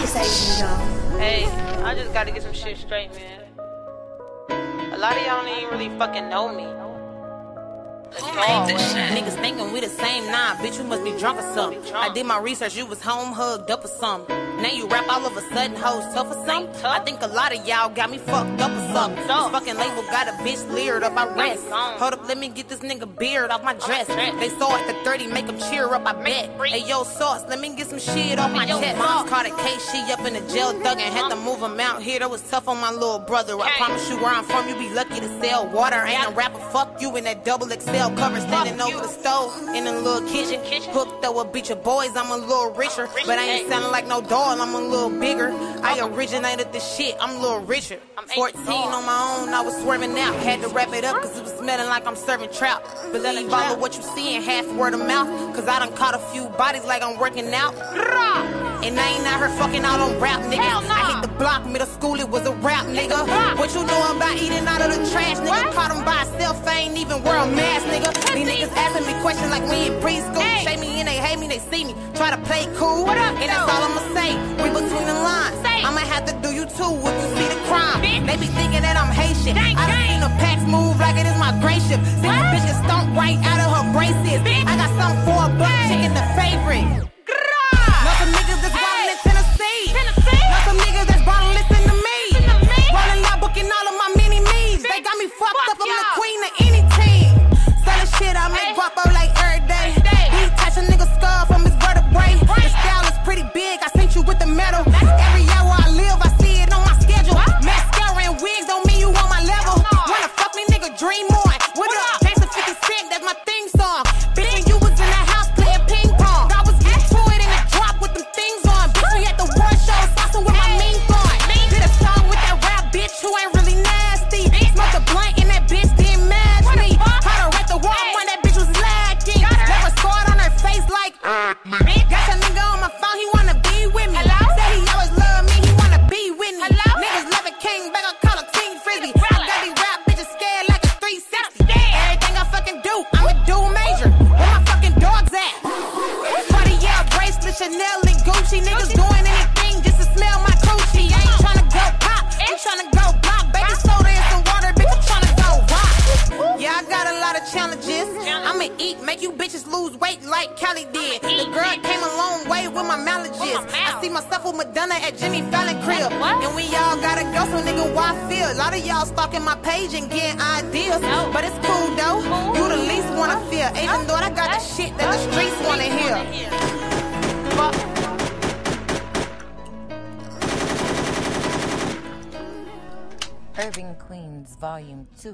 Hey, I just gotta get some shit straight, man. A lot of y'all don't even really fucking know me. Niggas thinking we the same, nah, bitch, you must be drunk or something. I did my research, you was home hugged up or something. Now you rap all of a sudden, hoes tough or something. I think a lot of y'all got me fucked up or something. This fucking label got a bitch leered up, I rest. Hold up, let me get this nigga beard off my dress. They saw it for 30, make them cheer up, I bet. Hey, yo, sauce, let me get some shit off my chest. Mom's caught a case, she up in the jail, thug and had to move him out here. That was tough on my little brother. I promise you where I'm from, you be lucky to sell water. Ain't a rapper, fuck you in that double XL cover standing over the stove in the little kitchen. Kitchen. Hooked up with beat your boys, I'm a little richer. Rich. But I ain't sounding like no doll, I'm a little bigger. I originated this shit, I'm a little richer. I'm 14 on my own, I was swerving out. Had to wrap it up cause it was smelling like I'm serving trout. Believe all of what you see and half word of mouth. Cause I done caught a few bodies like I'm working out. And I ain't out here fucking out on rap, nigga. I hit the block, middle school, it was a rap, nigga. What you know about eating out of the trash, nigga? What? Caught him by himself, I ain't even wear a mask, nigga. These niggas asking me questions like we in preschool. Hey. Shake me in, they hate me, they see me. Try to play cool. What up, And that's all I'ma say. We between the lines. Say. I'ma have to do you too if you see the crime. Bitch. They be thinking that I'm Haitian. Gang, I done seen the packs move like it is my ship. See the bitch get stomped right out of her braces. Bitch. I got something for a buck, Hey. chicken the favorite. With the medal. I got a lot of challenges. I'ma eat, make you bitches lose weight like Kelly did. The girl came a long way with my mallarges. I see myself with Madonna at Jimmy Fallon crib. And we all gotta go, so nigga, why feel? A lot of y'all stalking my page and getting ideas. No. But it's cool though. You the least wanna feel. Even though I got the shit that the streets wanna hear. Fuck. Urban Queenz, Volume 2.